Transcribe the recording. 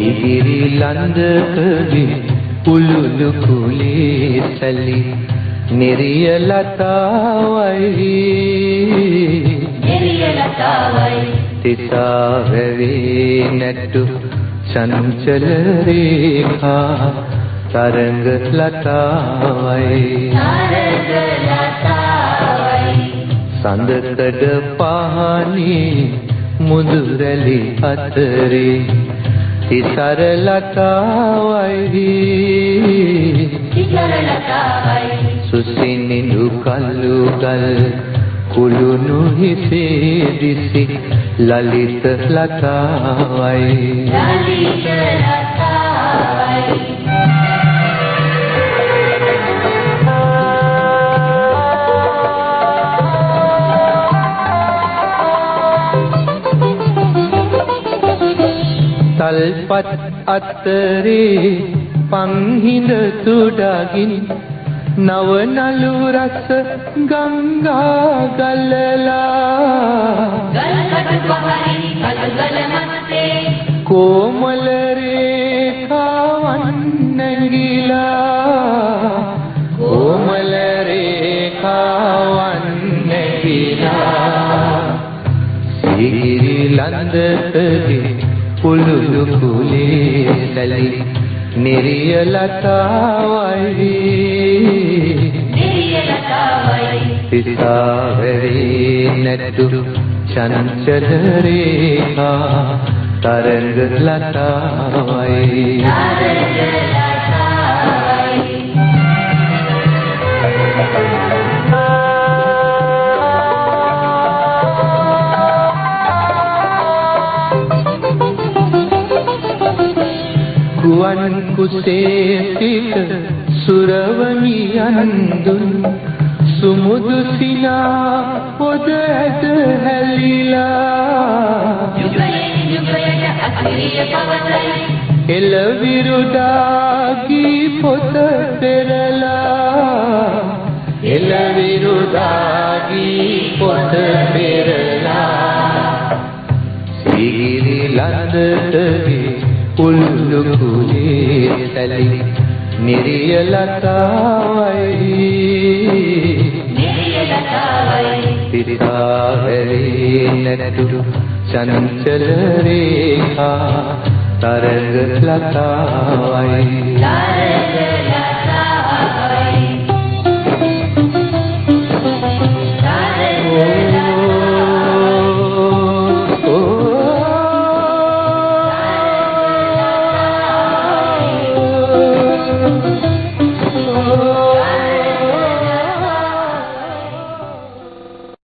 ඉදිරි ලන්දකගේ උළුළු කුලේ සැලි නිරිය ලතාවයි. නිරිය ලතාවයි තිසා වැවේ නැටු චංචල රේඛා තරංග ලතාවයි තරංග ලතාවයි සඳකඩ පහනේ මුදුරලි අතරේ. තිසර ලතාවයි තිසර ලතාවයි සුසිනිඳු කල්ලු ගල් කුළුණු හිසේ දිසි ලලිත ලතාවයි. ලලිත ලතාවයි. තල්පත් අතරේ පන්හිඳ තුඩගින් නව නලු රස ගංගා ගලලා. ගල්කඩ පහරින් කලගල මතේ කොමල රේඛාවන් නැගිලා. කොමල රේඛාවන් නැගිලා. සිගිරි ලන්දකගේ පුලුළු කුලේ සැලි නිරිය ලතාවයි නිරිය ලතාවයි තිසාවරේ නැටු චංචල රේඛා තරංග ලතාවයි තරංග ලතාවයි ගුවන් කුසේ සිට සුරවනි යන්දුන් සුමුදු සිනා පොද ඇද හැලිලා. යුගයෙන් යුගයට අසිරිය පවතයි එළවිරුදාගී පොත පෙරලා. එළවිරුදාගී පොත පෙරලා. සිගිරි ලන්දටගේ උල්ලු කුලේ සැලි නිරිය ලතාවයි නිරිය ලතාවයි පිරිසාවරේ නැටු චංචල රේඛා තරංග ලතාවයි තරංග